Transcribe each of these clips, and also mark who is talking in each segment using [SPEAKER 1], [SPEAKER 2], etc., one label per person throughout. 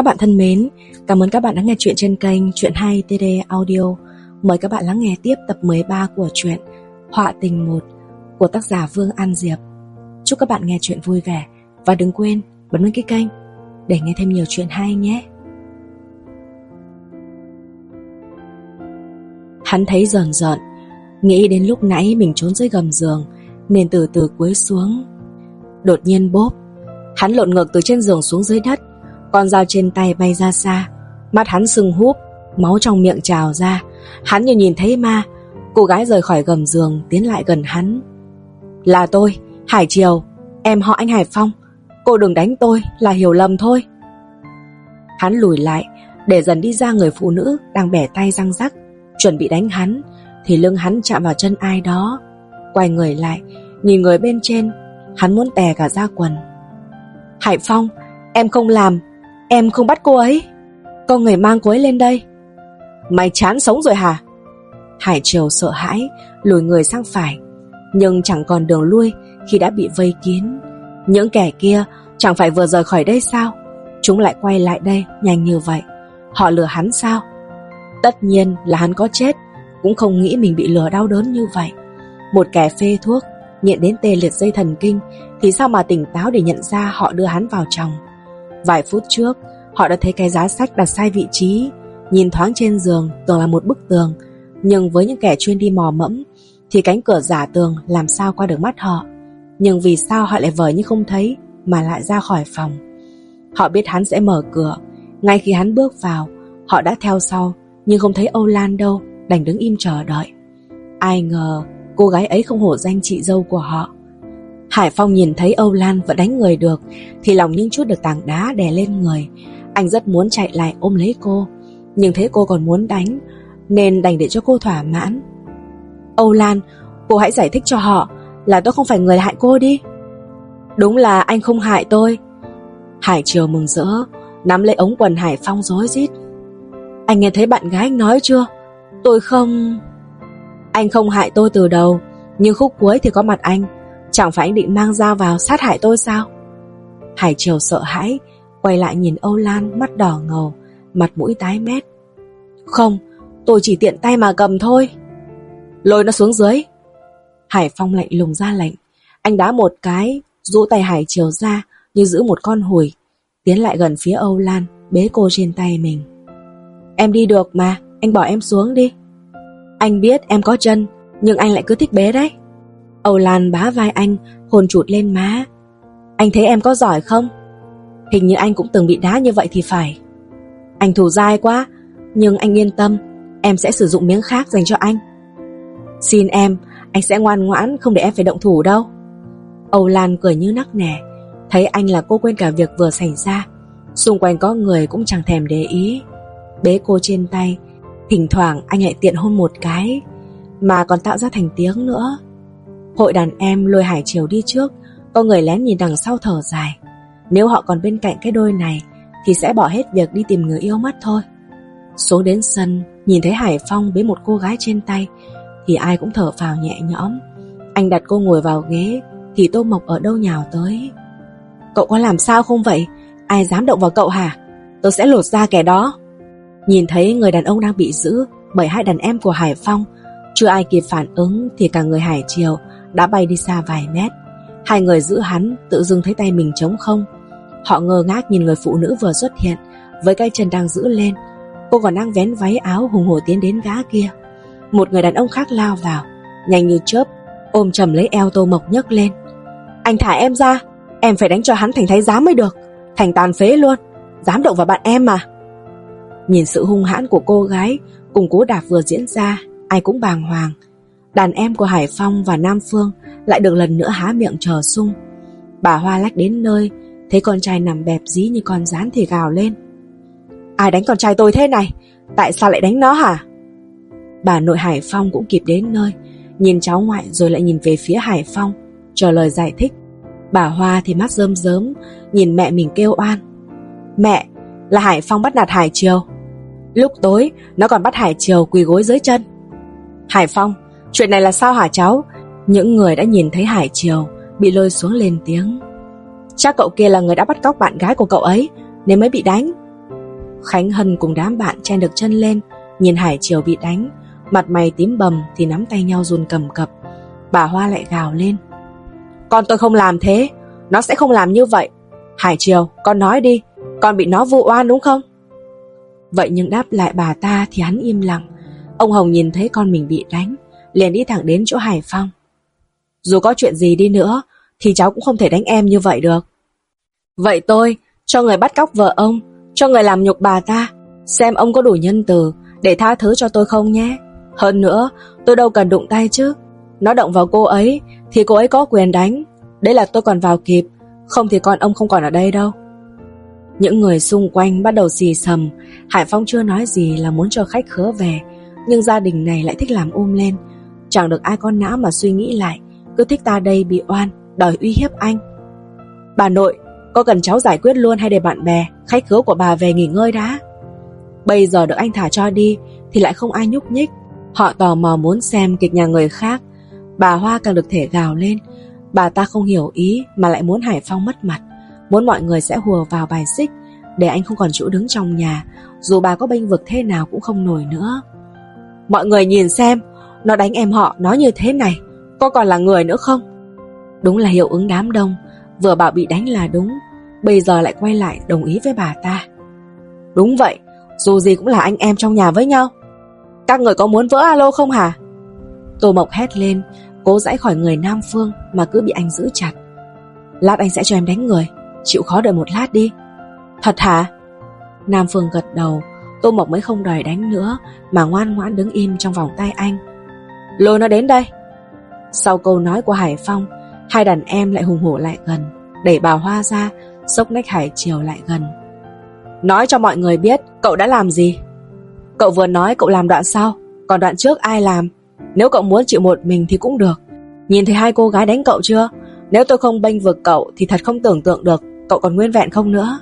[SPEAKER 1] Các bạn thân mến, cảm ơn các bạn đã nghe chuyện trên kênh Chuyện Hay TD Audio. Mời các bạn lắng nghe tiếp tập 13 của truyện Họa tình 1 của tác giả Vương An Diệp. Chúc các bạn nghe chuyện vui vẻ và đừng quên bấm đăng ký kênh để nghe thêm nhiều chuyện hay nhé. Hắn thấy rờn rợn, nghĩ đến lúc nãy mình trốn dưới gầm giường nên từ từ cúi xuống. Đột nhiên bốp, hắn lộn ngược từ trên giường xuống dưới đất, con dao trên tay bay ra xa, mắt hắn sưng húp, máu trong miệng trào ra, hắn như nhìn thấy ma. Cô gái rời khỏi gầm giường tiến lại gần hắn. Là tôi, Hải Triều, em họ anh Hải Phong. Cô đừng đánh tôi, là hiểu lầm thôi. Hắn lùi lại, để dần đi ra người phụ nữ đang bẻ tay răng rắc, chuẩn bị đánh hắn, thì lưng hắn chạm vào chân ai đó. Quay người lại, nhìn người bên trên, hắn muốn tè cả ra quần. Hải Phong, em không làm, em không bắt cô ấy. Con người mang cô ấy lên đây. Mày chán sống rồi hả? Hải Triều sợ hãi, lùi người sang phải, nhưng chẳng còn đường lui khi đã bị vây kín. Những kẻ kia chẳng phải vừa rời khỏi đây sao? Chúng lại quay lại đây nhanh như vậy. Họ lừa hắn sao? Tất nhiên là hắn có chết, cũng không nghĩ mình bị lừa đau đớn như vậy. Một kẻ phê thuốc, nhận đến tê liệt dây thần kinh, thì sao mà tỉnh táo để nhận ra họ đưa hắn vào chồng. Vài phút trước, họ đã thấy cái giá sách đặt sai vị trí, nhìn thoáng trên giường tưởng là một bức tường, nhưng với những kẻ chuyên đi mò mẫm, thì cánh cửa giả tường làm sao qua được mắt họ. Nhưng vì sao họ lại vờ như không thấy mà lại ra khỏi phòng. Họ biết hắn sẽ mở cửa, ngay khi hắn bước vào, họ đã theo sau, nhưng không thấy Âu Lan đâu, đành đứng im chờ đợi. Ai ngờ, cô gái ấy không hổ danh chị dâu của họ. Hải Phong nhìn thấy Âu Lan vẫn đánh người được, thì lòng những chút được tảng đá đè lên người. Anh rất muốn chạy lại ôm lấy cô, nhưng thấy cô còn muốn đánh, nên đành để cho cô thỏa mãn. Âu Lan, cô hãy giải thích cho họ là tôi không phải người hại cô đi. Đúng là anh không hại tôi. Hải Triều mừng rỡ, nắm lấy ống quần Hải Phong rối rít. Anh nghe thấy bạn gái anh nói chưa? Tôi không... Anh không hại tôi từ đầu, nhưng khúc cuối thì có mặt anh. Chẳng phải anh định mang dao vào sát hại tôi sao? Hải Triều sợ hãi, quay lại nhìn Âu Lan mắt đỏ ngầu, mặt mũi tái mét. Không, tôi chỉ tiện tay mà cầm thôi. Lôi nó xuống dưới. Hải Phong lạnh lùng ra lệnh. Anh đá một cái, rũ tay Hải Triều ra như giữ một con hùi. Tiến lại gần phía Âu Lan, bế cô trên tay mình. Em đi được mà, anh bỏ em xuống đi. Anh biết em có chân, nhưng anh lại cứ thích bế đấy. Âu Lan bá vai anh, hồn chụt lên má. Anh thấy em có giỏi không? Hình như anh cũng từng bị đá như vậy thì phải. Anh thù dai quá, nhưng anh yên tâm, em sẽ sử dụng miếng khác dành cho anh. Xin em, anh sẽ ngoan ngoãn không để em phải động thủ đâu. Âu Lan cười như nắc nẻ, thấy anh là cô quên cả việc vừa xảy ra. Xung quanh có người cũng chẳng thèm để ý. Bế cô trên tay, thỉnh thoảng anh lại tiện hôn một cái, mà còn tạo ra thành tiếng nữa. Hội đàn em lôi Hải Triều đi trước, có người lén nhìn đằng sau thở dài. Nếu họ còn bên cạnh cái đôi này, thì sẽ bỏ hết việc đi tìm người yêu mất thôi. Xuống đến sân, nhìn thấy Hải Phong với một cô gái trên tay, thì ai cũng thở phào nhẹ nhõm. Anh đặt cô ngồi vào ghế, thì Tô Mộc ở đâu nhào tới. Cậu có làm sao không vậy? Ai dám động vào cậu hả? Tôi sẽ lột ra kẻ đó. Nhìn thấy người đàn ông đang bị giữ bởi hai đàn em của Hải Phong, chưa ai kịp phản ứng thì cả người Hải Triều đã bay đi xa vài mét. Hai người giữ hắn tự dưng thấy tay mình trống không. Họ ngơ ngác nhìn người phụ nữ vừa xuất hiện với cái chân đang giữ lên. Cô còn đang vén váy áo hùng hổ tiến đến gã kia. Một người đàn ông khác lao vào, nhanh như chớp, ôm chầm lấy eo tô mộc nhấc lên. Anh thả em ra, em phải đánh cho hắn thành thái giám mới được, thành tàn phế luôn, dám động vào bạn em mà. Nhìn sự hung hãn của cô gái cùng cú đạp vừa diễn ra, ai cũng bàng hoàng. Đàn em của Hải Phong và Nam Phương lại được lần nữa há miệng chờ sung. Bà Hoa lách đến nơi, thấy con trai nằm bẹp dí như con rán thì gào lên. Ai đánh con trai tôi thế này? Tại sao lại đánh nó hả? Bà nội Hải Phong cũng kịp đến nơi, nhìn cháu ngoại rồi lại nhìn về phía Hải Phong, chờ lời giải thích. Bà Hoa thì mắt rơm rớm, nhìn mẹ mình kêu oan. Mẹ, là Hải Phong bắt nạt Hải Triều. Lúc tối, nó còn bắt Hải Triều quỳ gối dưới chân. Hải Phong, chuyện này là sao hả cháu? Những người đã nhìn thấy Hải Triều bị lôi xuống lên tiếng. Chắc cậu kia là người đã bắt cóc bạn gái của cậu ấy, nên mới bị đánh. Khánh Hân cùng đám bạn chen được chân lên Nhìn Hải Triều bị đánh. Mặt mày tím bầm thì nắm tay nhau run cầm cập. Bà Hoa lại gào lên. Con tôi không làm thế Nó sẽ không làm như vậy. Hải Triều con nói đi Con bị nó vu oan đúng không? Vậy nhưng đáp lại bà ta thì hắn im lặng. Ông Hồng nhìn thấy con mình bị đánh. Liền đi thẳng đến chỗ Hải Phong. Dù có chuyện gì đi nữa, Thì cháu cũng không thể đánh em như vậy được. Vậy tôi, cho người bắt cóc vợ ông, Cho người làm nhục bà ta, Xem ông có đủ nhân từ Để tha thứ cho tôi không nhé. Hơn nữa, tôi đâu cần đụng tay chứ. Nó động vào cô ấy, Thì cô ấy có quyền đánh. Đấy là tôi còn vào kịp, Không thì con ông không còn ở đây đâu. Những người xung quanh bắt đầu xì sầm Hải Phong chưa nói gì là muốn cho khách khứa về, Nhưng gia đình này lại thích làm ôm lên. Chẳng được ai con não mà suy nghĩ lại, Cứ thích ta đây bị oan, Đòi uy hiếp anh. Bà nội, có cần cháu giải quyết luôn hay để bạn bè, Khách khứa của bà về nghỉ ngơi đã? Bây giờ được anh thả cho đi, Thì lại không ai nhúc nhích. Họ tò mò muốn xem kịch nhà người khác. Bà Hoa càng được thể gào lên. Bà ta không hiểu ý, Mà lại muốn Hải Phong mất mặt. Muốn mọi người sẽ hùa vào bài xích, Để anh không còn chỗ đứng trong nhà. Dù bà có bênh vực thế nào cũng không nổi nữa. Mọi người nhìn xem nó đánh em họ nói như thế này. Có còn là người nữa không? Đúng là hiệu ứng đám đông. Vừa bảo bị đánh là đúng. Bây giờ lại quay lại đồng ý với bà ta. Đúng vậy, Dù gì cũng là anh em trong nhà với nhau. Các người có muốn vỡ alo không hả? Tô Mộc hét lên, Cố dãy khỏi người Nam Phương Mà cứ bị anh giữ chặt. Lát anh sẽ cho em đánh người, Chịu khó đợi một lát đi. Thật hả? Nam Phương gật đầu, Tô Mộc mới không đòi đánh nữa Mà ngoan ngoãn đứng im trong vòng tay anh. Lôi nó đến đây. Sau câu nói của Hải Phong Hai đàn em lại hùng hổ lại gần Đẩy bà Hoa ra Sốc nách Hải Triều lại gần. Nói cho mọi người biết cậu đã làm gì? Cậu vừa nói cậu làm đoạn sau Còn đoạn trước ai làm? Nếu cậu muốn chịu một mình thì cũng được. Nhìn thấy hai cô gái đánh cậu chưa? Nếu tôi không bênh vực cậu Thì thật không tưởng tượng được Cậu còn nguyên vẹn không nữa.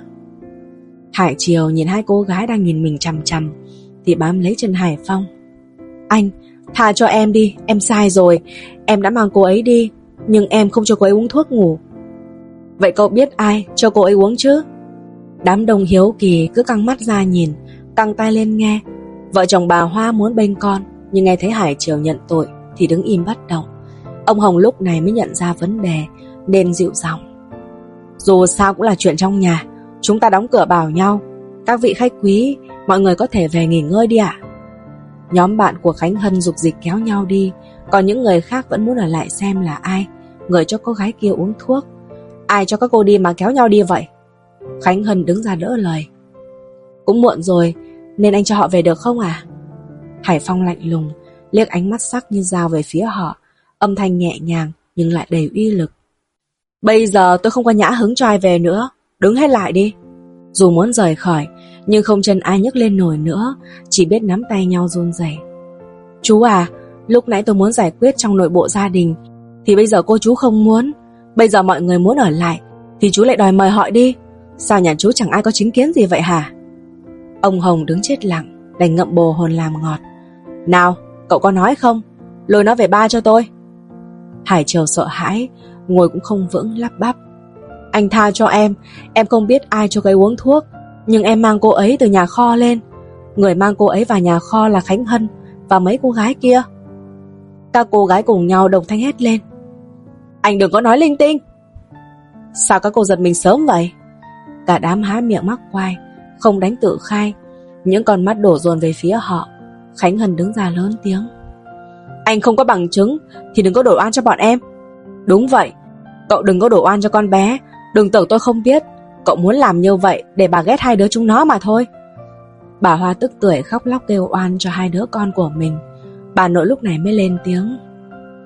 [SPEAKER 1] Hải Triều nhìn hai cô gái đang nhìn mình chằm chằm Thì bám lấy chân Hải Phong. Anh, tha cho em đi, Em sai rồi. Em đã mang cô ấy đi, nhưng em không cho cô ấy uống thuốc ngủ. Vậy cậu biết ai cho cô ấy uống chứ? Đám đông hiếu kỳ cứ căng mắt ra nhìn, Căng tay lên nghe. Vợ chồng bà Hoa muốn bênh con, Nhưng nghe thấy Hải Triều nhận tội Thì đứng im bất động Ông Hồng lúc này mới nhận ra vấn đề, Nên dịu giọng. Dù sao cũng là chuyện trong nhà, Chúng ta đóng cửa bảo nhau. Các vị khách quý, Mọi người có thể về nghỉ ngơi đi ạ. Nhóm bạn của Khánh Hân dục dịch kéo nhau đi. Còn những người khác vẫn muốn ở lại xem là ai. Người cho cô gái kia uống thuốc. Ai cho các cô đi mà kéo nhau đi vậy? Khánh Hân đứng ra đỡ lời. Cũng muộn rồi, Nên anh cho họ về được không à Hải Phong lạnh lùng, Liếc ánh mắt sắc như dao về phía họ. Âm thanh nhẹ nhàng, nhưng lại đầy uy lực. Bây giờ tôi không có nhã hứng cho ai về nữa. Đứng hết lại đi. Dù muốn rời khỏi nhưng không chân ai nhấc lên nổi nữa, Chỉ biết nắm tay nhau run rẩy. Chú à Lúc nãy tôi muốn giải quyết trong nội bộ gia đình, thì bây giờ cô chú không muốn. Bây giờ mọi người muốn ở lại, Thì chú lại đòi mời họ đi. Sao nhà chú chẳng ai có chính kiến gì vậy hả? Ông Hồng đứng chết lặng, Đành ngậm bồ hồn làm ngọt. Nào, cậu có nói không? Lôi nó về ba cho tôi. Hải Triều sợ hãi, Ngồi cũng không vững lắp bắp. Anh tha cho em Em không biết ai cho cây uống thuốc. Nhưng em mang cô ấy từ nhà kho lên. Người mang cô ấy vào nhà kho là Khánh Hân Và mấy cô gái kia. Các cô gái cùng nhau đồng thanh hét lên. Anh đừng có nói linh tinh. Sao các cô giật mình sớm vậy? Cả đám há miệng mắc quai, Không đánh tự khai. Những con mắt đổ dồn về phía họ, Khánh Hân đứng ra lớn tiếng. Anh không có bằng chứng Thì đừng có đổ oan cho bọn em. Đúng vậy, Cậu đừng có đổ oan cho con bé. Đừng tưởng tôi không biết. Cậu muốn làm như vậy để bà ghét hai đứa chúng nó mà thôi. Bà Hoa tức tuổi khóc lóc kêu oan cho hai đứa con của mình. Bà nội lúc này mới lên tiếng.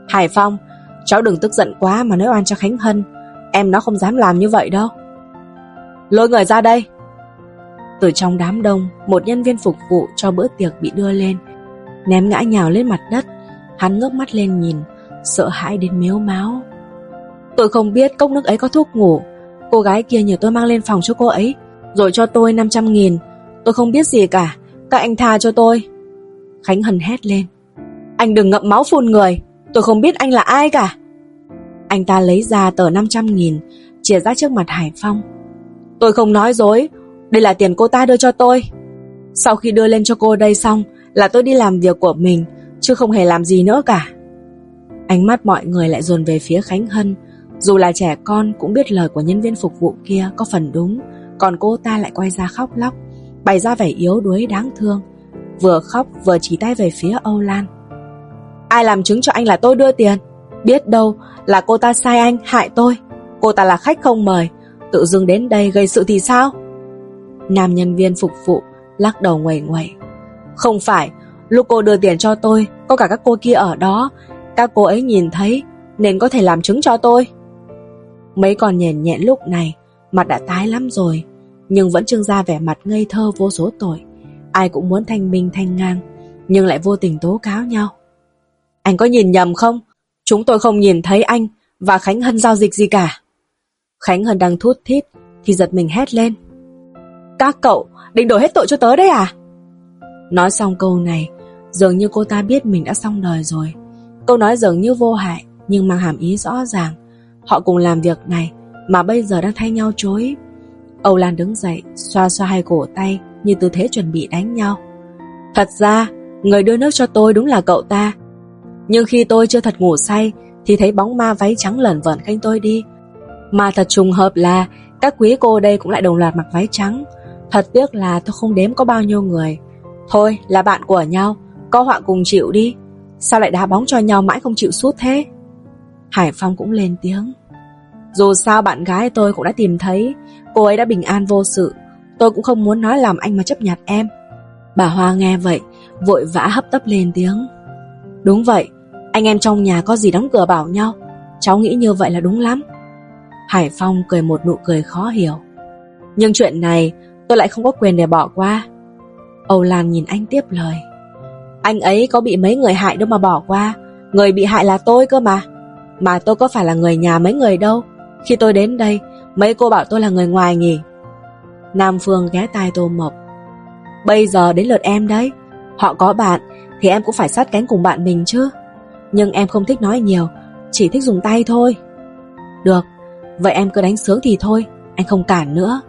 [SPEAKER 1] Hải Phong, Cháu đừng tức giận quá mà nói oan cho Khánh Hân. Em nó không dám làm như vậy đâu. Lôi người ra đây. Từ trong đám đông, Một nhân viên phục vụ cho bữa tiệc bị đưa lên. Ném ngã nhào lên mặt đất. Hắn ngước mắt lên nhìn, Sợ hãi đến miếu máu. Tôi không biết cốc nước ấy có thuốc ngủ. Cô gái kia nhờ tôi mang lên phòng cho cô ấy, Rồi cho tôi 500 nghìn. Tôi không biết gì cả, Các anh tha cho tôi. Khánh Hân hét lên. Anh đừng ngậm máu phun người, Tôi không biết anh là ai cả. Anh ta lấy ra tờ 500 nghìn Chia ra trước mặt Hải Phong. Tôi không nói dối, Đây là tiền cô ta đưa cho tôi. Sau khi đưa lên cho cô đây xong Là tôi đi làm việc của mình, Chứ không hề làm gì nữa cả. Ánh mắt mọi người lại dồn về phía Khánh Hân. Dù là trẻ con cũng biết lời của nhân viên phục vụ kia có phần đúng, Còn cô ta lại quay ra khóc lóc, Bày ra vẻ yếu đuối đáng thương, Vừa khóc vừa chỉ tay về phía Âu Lan. Ai làm chứng cho anh là tôi đưa tiền? Biết đâu là cô ta sai anh hại tôi. Cô ta là khách không mời, Tự dưng đến đây gây sự thì sao? Nam nhân viên phục vụ Lắc đầu ngoẩy ngoẩy Không phải, Lúc cô đưa tiền cho tôi, Có cả các cô kia ở đó, Các cô ấy nhìn thấy Nên có thể làm chứng cho tôi. Mấy con nhện nhẹn lúc này, Mặt đã tái lắm rồi, Nhưng vẫn trưng ra vẻ mặt ngây thơ vô số tội. Ai cũng muốn thanh minh thanh ngang, Nhưng lại vô tình tố cáo nhau. Anh có nhìn nhầm không? Chúng tôi không nhìn thấy anh Và Khánh Hân giao dịch gì cả. Khánh Hân đang thút thít Thì giật mình hét lên. Các cậu định đổ hết tội cho tớ đấy à? Nói xong câu này, Dường như cô ta biết mình đã xong đời rồi. Câu nói dường như vô hại, Nhưng mang hàm ý rõ ràng. Họ cùng làm việc này, Mà bây giờ đang thay nhau chối. Âu Lan đứng dậy, Xoa xoa hai cổ tay, Như tư thế chuẩn bị đánh nhau. Thật ra, Người đưa nước cho tôi đúng là cậu ta. Nhưng khi tôi chưa thật ngủ say, Thì thấy bóng ma váy trắng lẩn vẩn khanh tôi đi. Mà thật trùng hợp là, Các quý cô đây cũng lại đồng loạt mặc váy trắng. Thật tiếc là tôi không đếm có bao nhiêu người. Thôi, là bạn của nhau, Có họa cùng chịu đi. Sao lại đá bóng cho nhau mãi không chịu suốt thế? Hải Phong cũng lên tiếng. Dù sao bạn gái tôi cũng đã tìm thấy, Cô ấy đã bình an vô sự. Tôi cũng không muốn nói làm anh mà chấp nhặt em. Bà Hoa nghe vậy, Vội vã hấp tấp lên tiếng. Đúng vậy, Anh em trong nhà có gì đóng cửa bảo nhau. Cháu nghĩ như vậy là đúng lắm. Hải Phong cười một nụ cười khó hiểu. Nhưng chuyện này, tôi lại không có quyền để bỏ qua. Âu Lan nhìn anh tiếp lời. Anh ấy có bị mấy người hại đâu mà bỏ qua. Người bị hại là tôi cơ mà. Mà tôi có phải là người nhà mấy người đâu. Khi tôi đến đây, Mấy cô bảo tôi là người ngoài nhỉ Nam Phương ghé tai Tô Mộc. Bây giờ đến lượt em đấy. Họ có bạn, Thì em cũng phải sát cánh cùng bạn mình chứ. Nhưng em không thích nói nhiều, Chỉ thích dùng tay thôi. Được, Vậy em cứ đánh sướng thì thôi, Anh không cản nữa.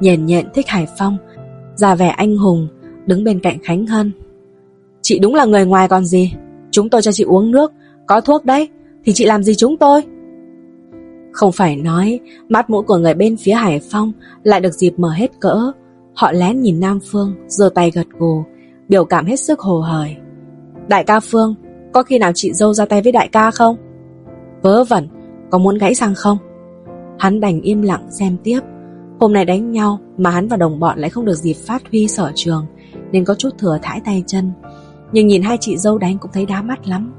[SPEAKER 1] Nhện nhện thích Hải Phong già vẻ anh hùng, Đứng bên cạnh Khánh Hân. Chị đúng là người ngoài còn gì. Chúng tôi cho chị uống nước, Có thuốc đấy. Thì chị làm gì chúng tôi? Không phải nói, Mắt mũi của người bên phía Hải Phong Lại được dịp mở hết cỡ. Họ lén nhìn Nam Phương, giơ tay gật gù, Biểu cảm hết sức hồ hởi. Đại ca Phương, Có khi nào chị dâu ra tay với đại ca không? Vớ vẩn, Có muốn gãy răng không? Hắn đành im lặng xem tiếp. Hôm nay đánh nhau mà hắn và đồng bọn lại không được dịp phát huy sở trường, Nên có chút thừa thải tay chân. Nhưng nhìn hai chị dâu đánh cũng thấy đá mắt lắm.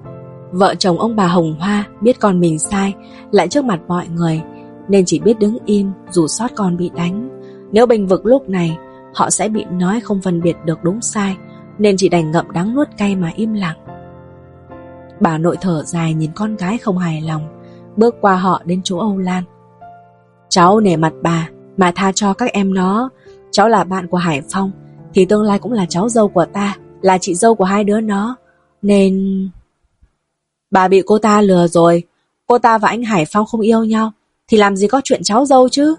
[SPEAKER 1] Vợ chồng ông bà Hồng Hoa biết con mình sai Lại trước mặt mọi người Nên chỉ biết đứng im dù sót con bị đánh Nếu bình vực lúc này Họ sẽ bị nói không phân biệt được đúng sai Nên chỉ đành ngậm đắng nuốt cay mà im lặng Bà nội thở dài nhìn con gái không hài lòng Bước qua họ đến chỗ Âu Lan Cháu nể mặt bà mà tha cho các em nó. Cháu là bạn của Hải Phong, thì tương lai cũng là cháu dâu của ta, là chị dâu của hai đứa nó. Nên... Bà bị cô ta lừa rồi, cô ta và anh Hải Phong không yêu nhau, thì làm gì có chuyện cháu dâu chứ?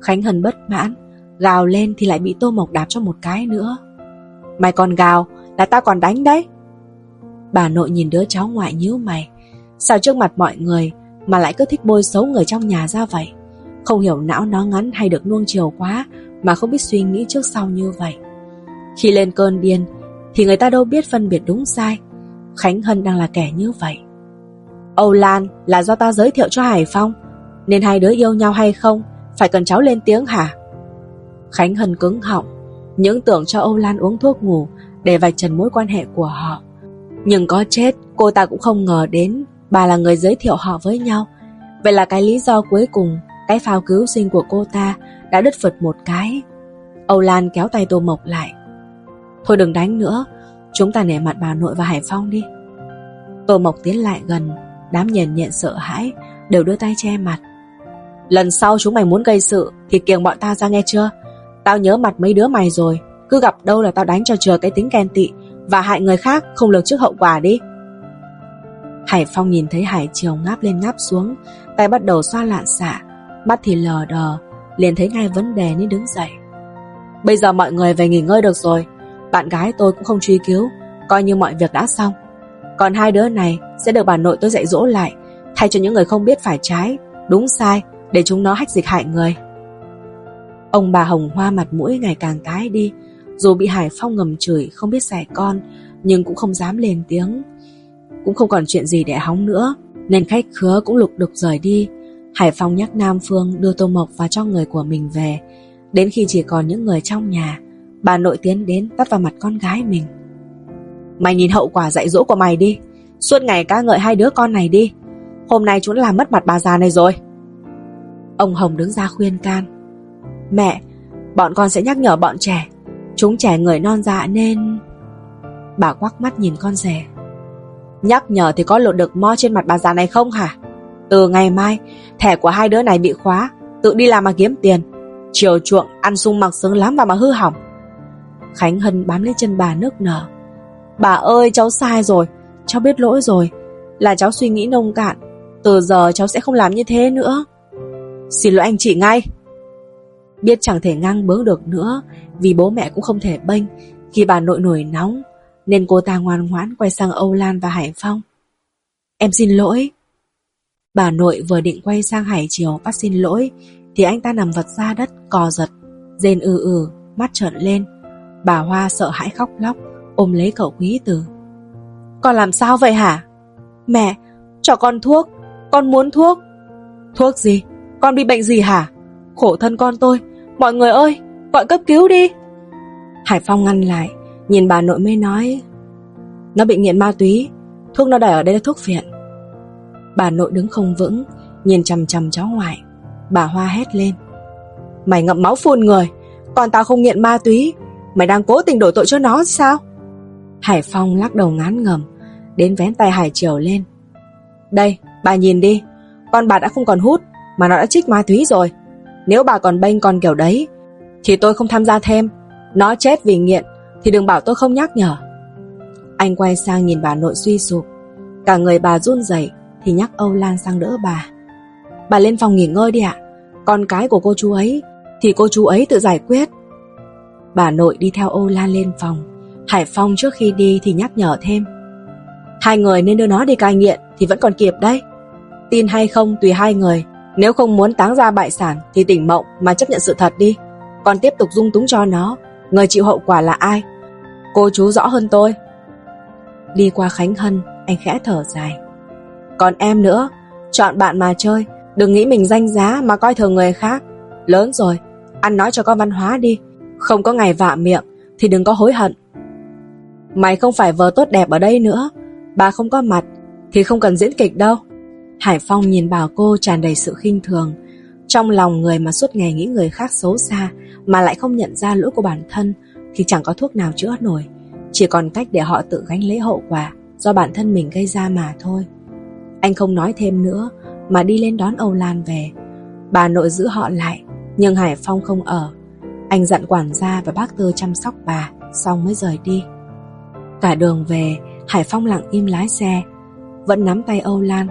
[SPEAKER 1] Khánh Hân bất mãn, gào lên thì lại bị Tô Mộc đạp cho một cái nữa. Mày còn gào, là ta còn đánh đấy. Bà nội nhìn đứa cháu ngoại nhíu mày, sao trước mặt mọi người mà lại cứ thích bôi xấu người trong nhà ra vậy? Không hiểu não nó ngắn hay được nuông chiều quá Mà không biết suy nghĩ trước sau như vậy Khi lên cơn điên Thì người ta đâu biết phân biệt đúng sai Khánh Hân đang là kẻ như vậy Âu Lan là do ta giới thiệu cho Hải Phong Nên hai đứa yêu nhau hay không Phải cần cháu lên tiếng hả Khánh Hân cứng họng Những tưởng cho Âu Lan uống thuốc ngủ Để vạch trần mối quan hệ của họ Nhưng có chết Cô ta cũng không ngờ đến Bà là người giới thiệu họ với nhau Vậy là cái lý do cuối cùng cái phao cứu sinh của cô ta đã đứt phật một cái. Âu Lan kéo tay Tô Mộc lại. Thôi đừng đánh nữa, chúng ta nể mặt bà nội và Hải Phong đi. Tô Mộc tiến lại gần, đám nhền nhện sợ hãi, đều đưa tay che mặt. Lần sau chúng mày muốn gây sự thì kiềng bọn ta ra nghe chưa? Tao nhớ mặt mấy đứa mày rồi, cứ gặp đâu là tao đánh cho chừa cái tính ghen tị và hại người khác không lường trước hậu quả đi. Hải Phong nhìn thấy Hải Triều ngáp lên ngáp xuống, tay bắt đầu xoa lạn xạ, Mắt thì lờ đờ Liền thấy ngay vấn đề nên đứng dậy Bây giờ mọi người về nghỉ ngơi được rồi bạn gái tôi cũng không truy cứu, Coi như mọi việc đã xong. Còn hai đứa này sẽ được bà nội tôi dạy dỗ lại, Thay cho những người không biết phải trái, Đúng sai, Để chúng nó hách dịch hại người. Ông bà Hồng Hoa mặt mũi ngày càng tái đi, Dù bị Hải Phong ngầm chửi Không biết xẻ con, Nhưng cũng không dám lên tiếng. Cũng không còn chuyện gì để hóng nữa, Nên khách khứa cũng lục đục rời đi. Hải Phong nhắc Nam Phương đưa Tô Mộc và cho người của mình về, Đến khi chỉ còn những người trong nhà. Bà nội tiến đến tắt vào mặt con gái mình. Mày nhìn hậu quả dạy dỗ của mày đi. Suốt ngày ca ngợi hai đứa con này đi. Hôm nay chúng làm mất mặt bà già này rồi. Ông Hồng đứng ra khuyên can. Mẹ, Bọn con sẽ nhắc nhở bọn trẻ. Chúng trẻ người non dạ nên Bà quắc mắt nhìn con rẻ Nhắc nhở thì có lột được mo trên mặt bà già này không hả? Từ ngày mai, Thẻ của hai đứa này bị khóa, Tự đi làm mà kiếm tiền. Chiều chuộng, ăn sung mặc sướng lắm và mà hư hỏng. Khánh Hân bám lên chân bà nước nở. Bà ơi, cháu sai rồi, Cháu biết lỗi rồi. Là cháu suy nghĩ nông cạn, Từ giờ cháu sẽ không làm như thế nữa. Xin lỗi anh chị ngay. Biết chẳng thể ngang bướng được nữa, Vì bố mẹ cũng không thể bênh. Khi bà nội nổi nóng, Nên cô ta ngoan ngoãn quay sang Âu Lan và Hải Phong Em xin lỗi. Bà nội vừa định quay sang Hải Triều bắt xin lỗi, Thì anh ta nằm vật ra đất, cò giật, Rên ừ ừ Mắt trợn lên. Bà Hoa sợ hãi khóc lóc, Ôm lấy cậu quý tử. Con làm sao vậy hả? Mẹ, cho con thuốc, Con muốn thuốc. Thuốc gì? Con bị bệnh gì hả? Khổ thân con tôi, Mọi người ơi, Gọi cấp cứu đi. Hải Phong ngăn lại, Nhìn bà nội mới nói, Nó bị nghiện ma túy, Thuốc nó để ở đây là thuốc phiện. Bà nội đứng không vững, Nhìn chầm chầm cháu ngoại. Bà Hoa hét lên, Mày ngậm máu phun người Còn tao không nghiện ma túy Mày đang cố tình đổ tội cho nó sao? Hải Phong lắc đầu ngán ngầm Đến vén tay Hải Triều lên. Đây, bà nhìn đi. Con bà đã không còn hút, Mà nó đã trích ma túy rồi. Nếu bà còn bênh con kiểu đấy, Thì tôi không tham gia thêm. Nó chết vì nghiện, Thì đừng bảo tôi không nhắc nhở. Anh quay sang nhìn bà nội suy sụp. Cả người bà run rẩy, Thì nhắc Âu Lan sang đỡ bà. Bà lên phòng nghỉ ngơi đi ạ. Con cái của cô chú ấy, Thì cô chú ấy tự giải quyết. Bà nội đi theo ô Lan lên phòng. Hải Phong trước khi đi thì nhắc nhở thêm. Hai người nên đưa nó đi cai nghiện Thì vẫn còn kịp đấy. Tin hay không tùy hai người. Nếu không muốn táng ra bại sản Thì tỉnh mộng mà chấp nhận sự thật đi. Còn tiếp tục dung túng cho nó, Người chịu hậu quả là ai? Cô chú rõ hơn tôi. Đi qua Khánh Hân, Anh khẽ thở dài. Còn em nữa, Chọn bạn mà chơi. Đừng nghĩ mình danh giá mà coi thường người khác. Lớn rồi, Ăn nói cho con văn hóa đi. Không có ngày vạ miệng, Thì đừng có hối hận. Mày không phải vợ tốt đẹp ở đây nữa. Bà không có mặt, Thì không cần diễn kịch đâu. Hải Phong nhìn bảo cô tràn đầy sự khinh thường. Trong lòng người mà suốt ngày nghĩ người khác xấu xa, Mà lại không nhận ra lỗi của bản thân, Thì chẳng có thuốc nào chữa nổi. Chỉ còn cách để họ tự gánh lấy hậu quả Do bản thân mình gây ra mà thôi. Anh không nói thêm nữa, Mà đi lên đón Âu Lan về. Bà nội giữ họ lại, Nhưng Hải Phong không ở. Anh dặn quản gia và bác Tư chăm sóc bà, Xong mới rời đi. Cả đường về, Hải Phong lặng im lái xe, Vẫn nắm tay Âu Lan.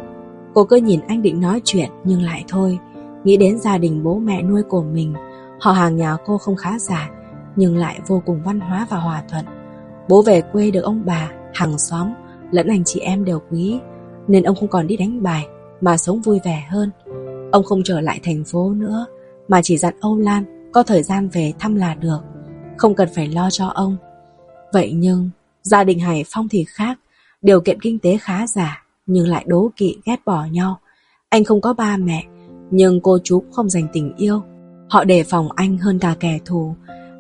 [SPEAKER 1] Cô cứ nhìn anh định nói chuyện Nhưng lại thôi, Nghĩ đến gia đình bố mẹ nuôi của mình. Họ hàng nhà cô không khá giả, Nhưng lại vô cùng văn hóa và hòa thuận. Bố về quê được ông bà, Hàng xóm, lẫn anh chị em đều quý, Nên ông không còn đi đánh bài, Mà sống vui vẻ hơn. Ông không trở lại thành phố nữa, Mà chỉ dặn Âu Lan có thời gian về thăm là được Không cần phải lo cho ông Vậy nhưng Gia đình Hải Phong thì khác, điều kiện kinh tế khá giả, nhưng lại đố kỵ ghét bỏ nhau. Anh không có ba mẹ, nhưng cô chú không dành tình yêu. Họ đề phòng anh hơn cả kẻ thù.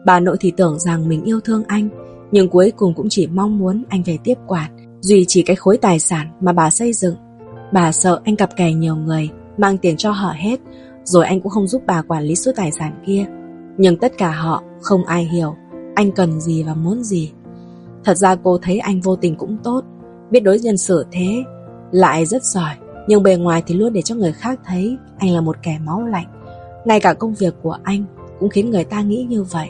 [SPEAKER 1] Bà nội thì tưởng rằng mình yêu thương anh, nhưng cuối cùng cũng chỉ mong muốn anh về tiếp quản, duy trì cái khối tài sản mà bà xây dựng. Bà sợ anh cặp kè nhiều người, mang tiền cho họ hết, rồi anh cũng không giúp bà quản lý số tài sản kia. Nhưng tất cả họ không ai hiểu anh cần gì và muốn gì. Thật ra cô thấy anh vô tình cũng tốt. Biết đối nhân xử thế Lại rất giỏi, Nhưng bề ngoài thì luôn để cho người khác thấy Anh là một kẻ máu lạnh. Ngay cả công việc của anh Cũng khiến người ta nghĩ như vậy.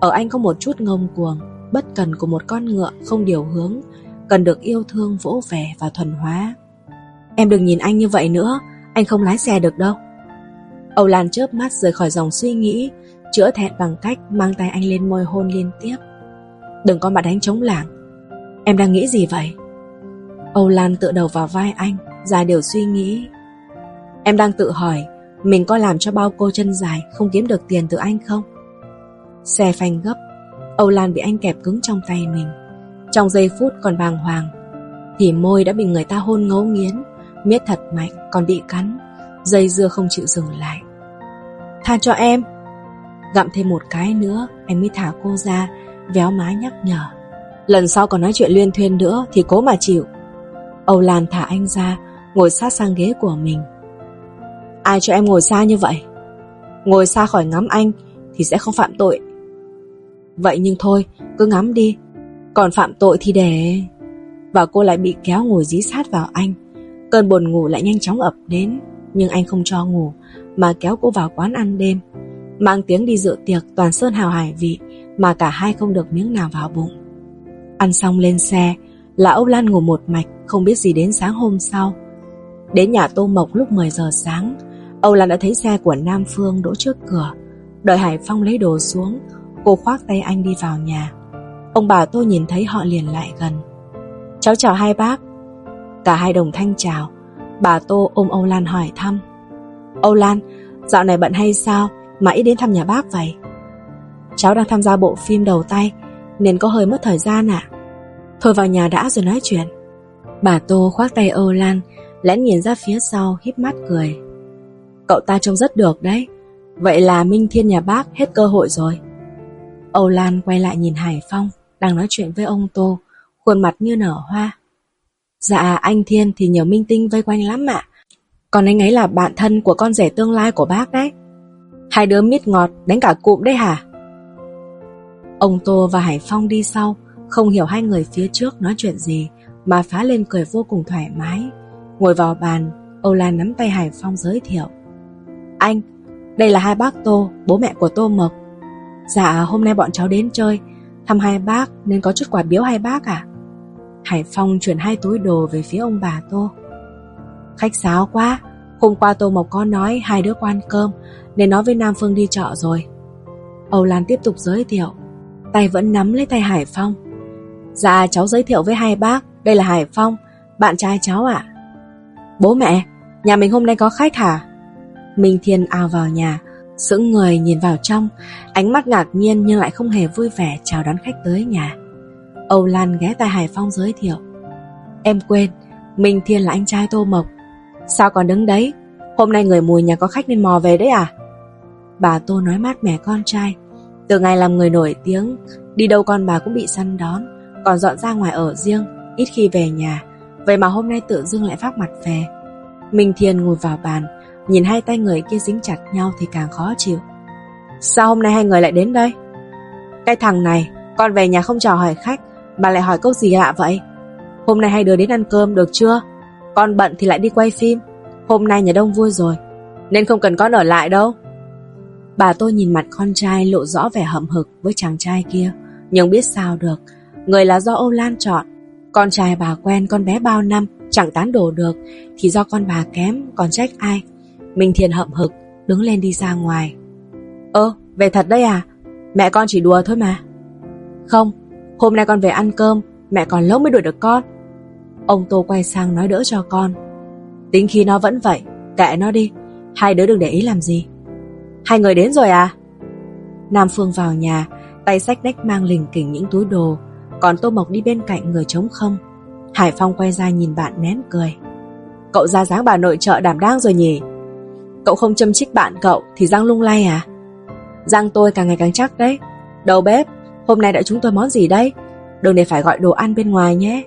[SPEAKER 1] Ở anh có một chút ngông cuồng, Bất cần của một con ngựa không điều hướng, Cần được yêu thương vỗ vẻ và thuần hóa. Em đừng nhìn anh như vậy nữa, Anh không lái xe được đâu. Âu Lan chớp mắt rời khỏi dòng suy nghĩ chữa thẹn bằng cách mang tay anh lên môi hôn liên tiếp. Đừng có mà đánh chống lảng. Em đang nghĩ gì vậy? Âu Lan tựa đầu vào vai anh, ra điều suy nghĩ. Em đang tự hỏi, mình có làm cho bao cô chân dài không kiếm được tiền từ anh không? Xe phanh gấp, Âu Lan bị anh kẹp cứng trong tay mình. Trong giây phút còn bàng hoàng, thì môi đã bị người ta hôn ngấu nghiến, miết thật mạnh còn bị cắn, dây dưa không chịu dừng lại. Tha cho em. Gặm thêm một cái nữa, anh mới thả cô ra, véo má nhắc nhở. Lần sau còn nói chuyện liên thuyên nữa thì cố mà chịu. Âu Lan thả anh ra, ngồi sát sang ghế của mình. Ai cho em ngồi xa như vậy? Ngồi xa khỏi ngắm anh thì sẽ không phạm tội. Vậy nhưng thôi, cứ ngắm đi. Còn phạm tội thì để... Và cô lại bị kéo ngồi dí sát vào anh. Cơn buồn ngủ lại nhanh chóng ập đến, nhưng anh không cho ngủ, mà kéo cô vào quán ăn đêm. Mang tiếng đi dự tiệc toàn sơn hào hải vị, mà cả hai không được miếng nào vào bụng. Ăn xong lên xe, là Âu Lan ngủ một mạch, không biết gì đến sáng hôm sau. Đến nhà Tô Mộc lúc 10 giờ sáng, Âu Lan đã thấy xe của Nam Phương đỗ trước cửa. Đợi Hải Phong lấy đồ xuống, cô khoác tay anh đi vào nhà. Ông bà Tô nhìn thấy họ liền lại gần. Cháu chào hai bác. Cả hai đồng thanh chào. Bà Tô ôm Âu Lan hỏi thăm. Âu Lan, dạo này bận hay sao mà ít đến thăm nhà bác vậy? Cháu đang tham gia bộ phim đầu tay nên có hơi mất thời gian ạ. Thôi vào nhà đã rồi nói chuyện. Bà Tô khoác tay Âu Lan lén nhìn ra phía sau híp mắt cười. Cậu ta trông rất được đấy. Vậy là Minh Thiên nhà bác hết cơ hội rồi. Âu Lan quay lại nhìn Hải Phong đang nói chuyện với ông Tô, khuôn mặt như nở hoa. Dạ anh Thiên thì nhiều minh tinh vây quanh lắm ạ. Còn anh ấy là bạn thân của con rể tương lai của bác đấy. Hai đứa mít ngọt đánh cả cụm đấy hả? Ông Tô và Hải Phong đi sau, không hiểu hai người phía trước nói chuyện gì mà phá lên cười vô cùng thoải mái. Ngồi vào bàn, Âu Lan nắm tay Hải Phong giới thiệu. Anh, đây là hai bác Tô, bố mẹ của Tô Mộc. Dạ, hôm nay bọn cháu đến chơi, thăm hai bác nên có chút quà biếu hai bác à? Hải Phong chuyển hai túi đồ về phía ông bà Tô. Khách sáo quá, hôm qua Tô Mộc có nói hai đứa quan cơm nên nói với Nam Phương đi chợ rồi. Âu Lan tiếp tục giới thiệu, tay vẫn nắm lấy tay Hải Phong. Dạ cháu giới thiệu với hai bác, đây là Hải Phong, bạn trai cháu ạ. Bố mẹ, nhà mình hôm nay có khách hả? Minh Thiên ao vào nhà, sững người nhìn vào trong, ánh mắt ngạc nhiên nhưng lại không hề vui vẻ chào đón khách tới nhà. Âu Lan ghé Tay Hải Phong giới thiệu. Em quên, Minh Thiên là anh trai Tô Mộc. Sao còn đứng đấy? Hôm nay người mùi nhà có khách nên mò về đấy à? Bà Tô nói mát mẻ con trai. Từ ngày làm người nổi tiếng, đi đâu con bà cũng bị săn đón, còn dọn ra ngoài ở riêng, ít khi về nhà. Vậy mà hôm nay tự dưng lại phát mặt về. Minh Thiên ngồi vào bàn, nhìn hai tay người kia dính chặt nhau thì càng khó chịu. Sao hôm nay hai người lại đến đây? Cái thằng này, con về nhà không chào hỏi khách, mà lại hỏi câu gì lạ vậy? Hôm nay hai đứa đến ăn cơm được chưa? Con bận thì lại đi quay phim. Hôm nay nhà đông vui rồi, nên không cần con ở lại đâu. Bà tôi nhìn mặt con trai lộ rõ vẻ hậm hực với chàng trai kia, nhưng biết sao được, người là do Âu Lan chọn. Con trai bà quen con bé bao năm, chẳng tán đổ được, thì do con bà kém, còn trách ai. Minh Thiên hậm hực, đứng lên đi ra ngoài. Ơ, về thật đấy à? Mẹ con chỉ đùa thôi mà. Không, hôm nay con về ăn cơm, mẹ còn lâu mới đuổi được con. Ông Tô quay sang nói đỡ cho con. Tính khi nó vẫn vậy, kệ nó đi, hai đứa đừng để ý làm gì. Hai người đến rồi à? Nam Phương vào nhà, tay sách đách mang lình kỉnh những túi đồ, còn Tô Mộc đi bên cạnh người trống không. Hải Phong quay ra nhìn bạn nén cười. Cậu ra dáng bà nội trợ đảm đang rồi nhỉ? Cậu không châm chích bạn cậu thì răng lung lay à? Răng tôi càng ngày càng chắc đấy. Đầu bếp, hôm nay đã chúng tôi món gì đây? Đừng để phải gọi đồ ăn bên ngoài nhé.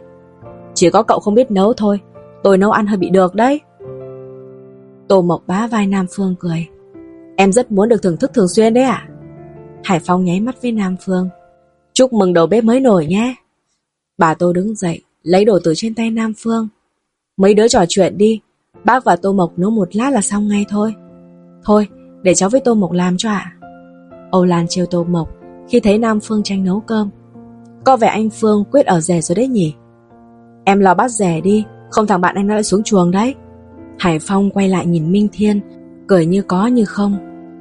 [SPEAKER 1] Chỉ có cậu không biết nấu thôi, tôi nấu ăn hơi bị được đấy. Tô Mộc bá vai Nam Phương cười. Em rất muốn được thưởng thức thường xuyên đấy ạ. Hải Phong nháy mắt với Nam Phương. Chúc mừng đầu bếp mới nổi nhé. Bà Tô đứng dậy, lấy đồ từ trên tay Nam Phương. Mấy đứa trò chuyện đi, bác và Tô Mộc nấu một lát là xong ngay thôi. Thôi, để cháu với Tô Mộc làm cho ạ. Âu Lan trêu Tô Mộc khi thấy Nam Phương tranh nấu cơm. Có vẻ anh Phương quyết ở rẻ rồi đấy nhỉ? Em lo bắt rẻ đi, không thằng bạn anh nó lại xuống chuồng đấy. Hải Phong quay lại nhìn Minh Thiên, cười như có như không.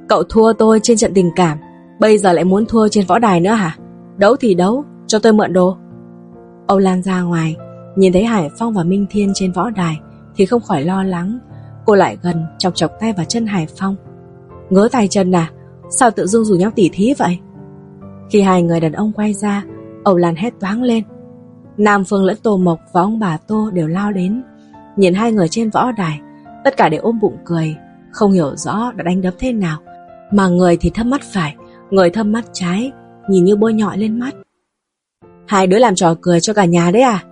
[SPEAKER 1] Cậu thua tôi trên trận tình cảm, Bây giờ lại muốn thua trên võ đài nữa hả? Đấu thì đấu, cho tôi mượn đồ. Âu Lan ra ngoài, nhìn thấy Hải Phong và Minh Thiên trên võ đài thì không khỏi lo lắng. Cô lại gần, chọc chọc tay vào chân Hải Phong. Ngớ tay chân à? Sao tự dưng rủ nhau tỉ thí vậy? Khi hai người đàn ông quay ra, Âu Lan hét toáng lên. Nam Phương lẫn Tô Mộc và ông bà Tô đều lao đến. Nhìn hai người trên võ đài, tất cả đều ôm bụng cười, không hiểu rõ đã đánh đấm thế nào. Mà người thì thâm mắt phải, người thâm mắt trái, nhìn như bôi nhọi lên mắt. Hai đứa làm trò cười cho cả nhà đấy à?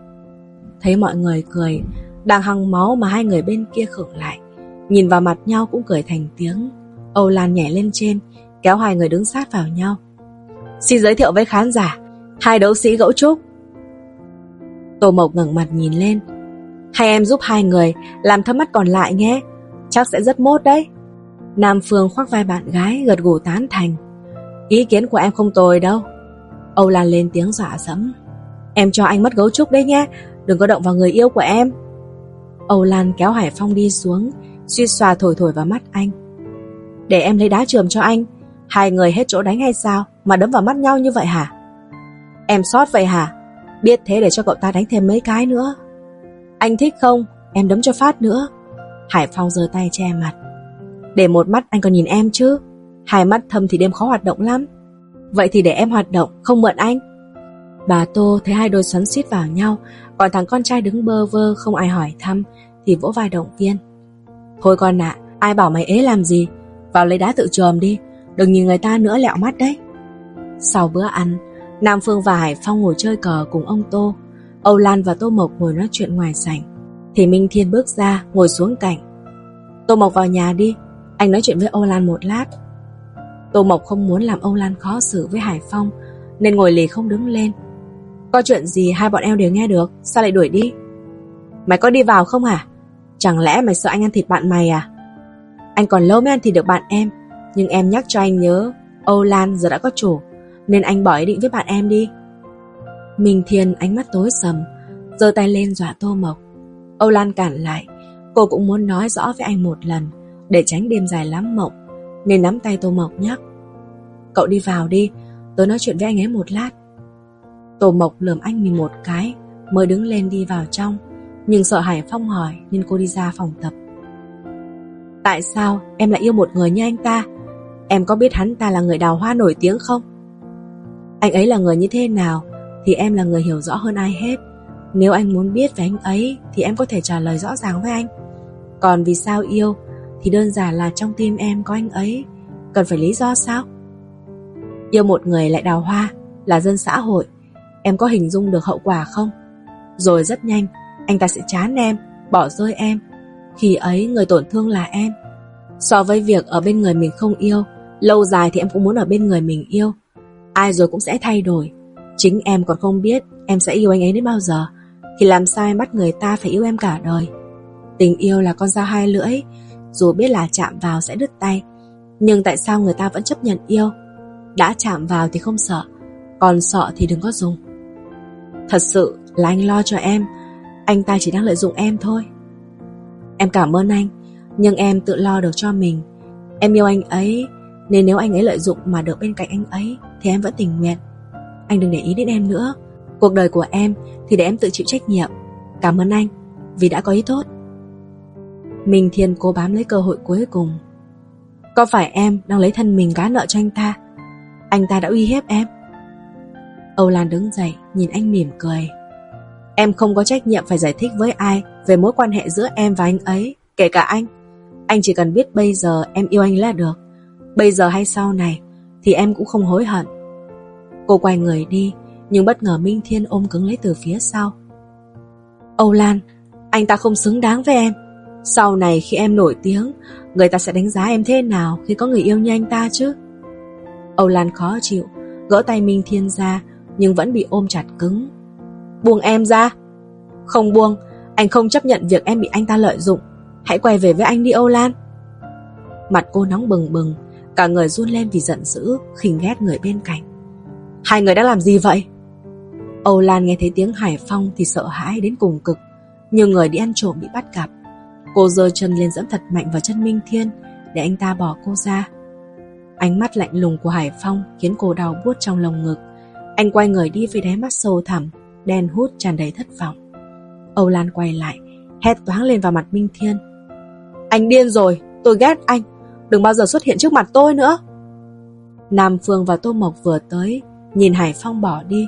[SPEAKER 1] Thấy mọi người cười, đang hăng máu mà hai người bên kia khựng lại. Nhìn vào mặt nhau cũng cười thành tiếng. Âu Lan nhảy lên trên, kéo hai người đứng sát vào nhau. Xin giới thiệu với khán giả, hai đấu sĩ gẫu trúc. Tô Mộc ngẩng mặt nhìn lên. Hai em giúp hai người làm thâm mắt còn lại nhé, chắc sẽ rất mốt đấy. Nam Phương khoác vai bạn gái gật gù tán thành. Ý kiến của em không tồi đâu. Âu Lan lên tiếng dọa dẫm. Em cho anh mất gấu trúc đấy nhé, đừng có động vào người yêu của em. Âu Lan kéo Hải Phong đi xuống, suy xòa thổi thổi vào mắt anh. Để em lấy đá trường cho anh, hai người hết chỗ đánh hay sao mà đấm vào mắt nhau như vậy hả? Em sót vậy hả? Biết thế để cho cậu ta đánh thêm mấy cái nữa. Anh thích không? Em đấm cho phát nữa. Hải Phong giơ tay che mặt. Để một mắt anh còn nhìn em chứ. Hai mắt thâm thì đêm khó hoạt động lắm. Vậy thì để em hoạt động, không mượn anh. Bà Tô thấy hai đôi xoắn xít vào nhau, còn thằng con trai đứng bơ vơ không ai hỏi thăm, thì vỗ vai động viên. Thôi con ạ, ai bảo mày ế làm gì? Vào lấy đá tự trường đi, đừng nhìn người ta nữa lẹo mắt đấy. Sau bữa ăn, Nam Phương và Hải Phong ngồi chơi cờ cùng ông Tô. Âu Lan và Tô Mộc ngồi nói chuyện ngoài sảnh. Thì Minh Thiên bước ra, ngồi xuống cạnh. Tô Mộc vào nhà đi, anh nói chuyện với Âu Lan một lát. Tô Mộc không muốn làm Âu Lan khó xử với Hải Phong, nên ngồi lì không đứng lên. Có chuyện gì hai bọn em đều nghe được, sao lại đuổi đi? Mày có đi vào không hả? Chẳng lẽ mày sợ anh ăn thịt bạn mày à? Anh còn lâu mới ăn thịt được bạn em, nhưng em nhắc cho anh nhớ, Âu Lan giờ đã có chủ, nên anh bỏ ý định với bạn em đi. Minh Thiên ánh mắt tối sầm, giơ tay lên dọa Tô Mộc. Âu Lan cản lại, cô cũng muốn nói rõ với anh một lần, để tránh đêm dài lắm mộng, nên nắm tay Tô Mộc nhắc. Cậu đi vào đi, tôi nói chuyện với anh ấy một lát. Tô Mộc lườm anh mình một cái, mới đứng lên đi vào trong, nhưng sợ Hải Phong hỏi nên cô đi ra phòng tập. Tại sao em lại yêu một người như anh ta? Em có biết hắn ta là người đào hoa nổi tiếng không? Anh ấy là người như thế nào thì em là người hiểu rõ hơn ai hết. Nếu anh muốn biết về anh ấy thì em có thể trả lời rõ ràng với anh. Còn vì sao yêu thì đơn giản là trong tim em có anh ấy. Cần phải lý do sao? Yêu một người lại đào hoa là dân xã hội. Em có hình dung được hậu quả không? Rồi rất nhanh, anh ta sẽ chán em, bỏ rơi em. Khi ấy người tổn thương là em. So với việc ở bên người mình không yêu, lâu dài thì em cũng muốn ở bên người mình yêu. Ai rồi cũng sẽ thay đổi. Chính em còn không biết em sẽ yêu anh ấy đến bao giờ. Thì làm sao em bắt người ta phải yêu em cả đời? Tình yêu là con dao hai lưỡi, dù biết là chạm vào sẽ đứt tay. Nhưng tại sao người ta vẫn chấp nhận yêu? Đã chạm vào thì không sợ, còn sợ thì đừng có dùng. Thật sự là anh lo cho em, anh ta chỉ đang lợi dụng em thôi. Em cảm ơn anh, nhưng em tự lo được cho mình. Em yêu anh ấy, nên nếu anh ấy lợi dụng mà được bên cạnh anh ấy thì em vẫn tình nguyện. Anh đừng để ý đến em nữa. Cuộc đời của em thì để em tự chịu trách nhiệm. Cảm ơn anh vì đã có ý tốt. Minh Thiên cố bám lấy cơ hội cuối cùng. Có phải em đang lấy thân mình gá nợ cho anh ta? Anh ta đã uy hiếp em. Âu Lan đứng dậy, nhìn anh mỉm cười. Em không có trách nhiệm phải giải thích với ai về mối quan hệ giữa em và anh ấy, kể cả anh. Anh chỉ cần biết bây giờ em yêu anh là được. Bây giờ hay sau này thì em cũng không hối hận. Cô quay người đi, nhưng bất ngờ Minh Thiên ôm cứng lấy từ phía sau. Âu Lan, anh ta không xứng đáng với em. Sau này khi em nổi tiếng, người ta sẽ đánh giá em thế nào khi có người yêu như anh ta chứ? Âu Lan khó chịu, gỡ tay Minh Thiên ra, nhưng vẫn bị ôm chặt cứng. Buông em ra. Không buông, anh không chấp nhận việc em bị anh ta lợi dụng. Hãy quay về với anh đi Âu Lan. Mặt cô nóng bừng bừng, cả người run lên vì giận dữ, khinh ghét người bên cạnh. Hai người đã làm gì vậy? Âu Lan nghe thấy tiếng Hải Phong thì sợ hãi đến cùng cực, Nhiều người đi ăn trộm bị bắt gặp. Cô giơ chân lên dẫm thật mạnh vào chân Minh Thiên để anh ta bỏ cô ra. Ánh mắt lạnh lùng của Hải Phong khiến cô đau buốt trong lồng ngực. Anh quay người đi với đáy mắt sâu thẳm, đen hút tràn đầy thất vọng. Âu Lan quay lại, hét toáng lên vào mặt Minh Thiên. Anh điên rồi, tôi ghét anh, đừng bao giờ xuất hiện trước mặt tôi nữa. Nam Phương và Tô Mộc vừa tới, nhìn Hải Phong bỏ đi.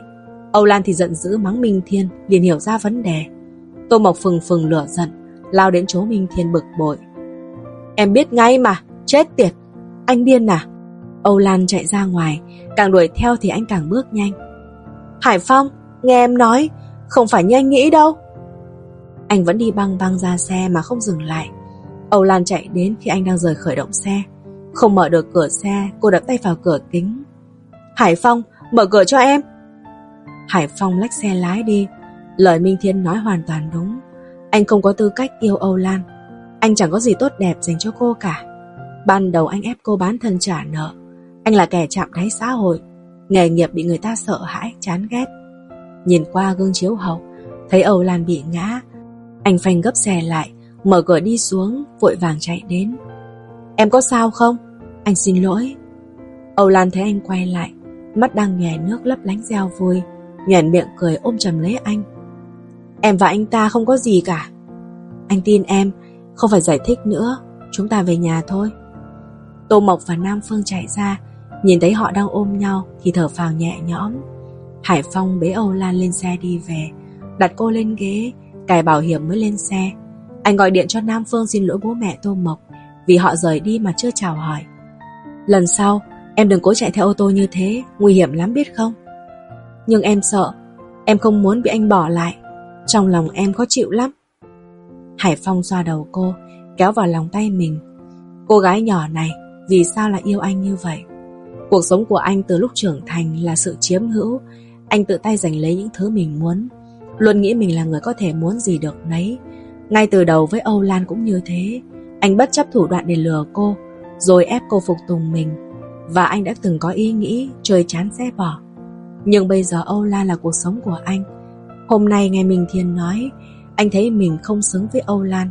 [SPEAKER 1] Âu Lan thì giận dữ mắng Minh Thiên, liền hiểu ra vấn đề. Tô Mộc phừng phừng lửa giận, lao đến chỗ Minh Thiên bực bội. Em biết ngay mà, chết tiệt, anh điên à? Âu Lan chạy ra ngoài, càng đuổi theo thì anh càng bước nhanh. Hải Phong, nghe em nói, không phải như anh nghĩ đâu. Anh vẫn đi băng băng ra xe mà không dừng lại. Âu Lan chạy đến khi anh đang rời khởi động xe. Không mở được cửa xe, cô đập tay vào cửa kính. Hải Phong, mở cửa cho em. Hải Phong lách xe lái đi. Lời Minh Thiên nói hoàn toàn đúng. Anh không có tư cách yêu Âu Lan. Anh chẳng có gì tốt đẹp dành cho cô cả. Ban đầu anh ép cô bán thân trả nợ. Anh là kẻ chạm đáy xã hội. Nghề nghiệp bị người ta sợ hãi, chán ghét. Nhìn qua gương chiếu hậu, thấy Âu Lan bị ngã. Anh phanh gấp xe lại, mở cửa đi xuống, vội vàng chạy đến. Em có sao không? Anh xin lỗi. Âu Lan thấy anh quay lại, mắt đang nhòe nước lấp lánh reo vui, nhoẻn miệng cười ôm chầm lấy anh. Em và anh ta không có gì cả. Anh tin em, không phải giải thích nữa, chúng ta về nhà thôi. Tô Mộc và Nam Phương chạy ra, nhìn thấy họ đang ôm nhau thì thở phào nhẹ nhõm. Hải Phong bế Âu Lan lên xe đi về, đặt cô lên ghế, cài bảo hiểm mới lên xe. Anh gọi điện cho Nam Phương xin lỗi bố mẹ Tô Mộc vì họ rời đi mà chưa chào hỏi. Lần sau, em đừng cố chạy theo ô tô như thế, nguy hiểm lắm biết không? Nhưng em sợ, em không muốn bị anh bỏ lại. Trong lòng em khó chịu lắm. Hải Phong xoa đầu cô, kéo vào lòng tay mình. Cô gái nhỏ này, vì sao lại yêu anh như vậy? Cuộc sống của anh từ lúc trưởng thành là sự chiếm hữu. Anh tự tay giành lấy những thứ mình muốn. Luôn nghĩ mình là người có thể muốn gì được nấy. Ngay từ đầu với Âu Lan cũng như thế. Anh bất chấp thủ đoạn để lừa cô, rồi ép cô phục tùng mình. Và anh đã từng có ý nghĩ trời chán sẽ bỏ. Nhưng bây giờ Âu Lan là cuộc sống của anh. Hôm nay nghe Minh Thiên nói, anh thấy mình không xứng với Âu Lan.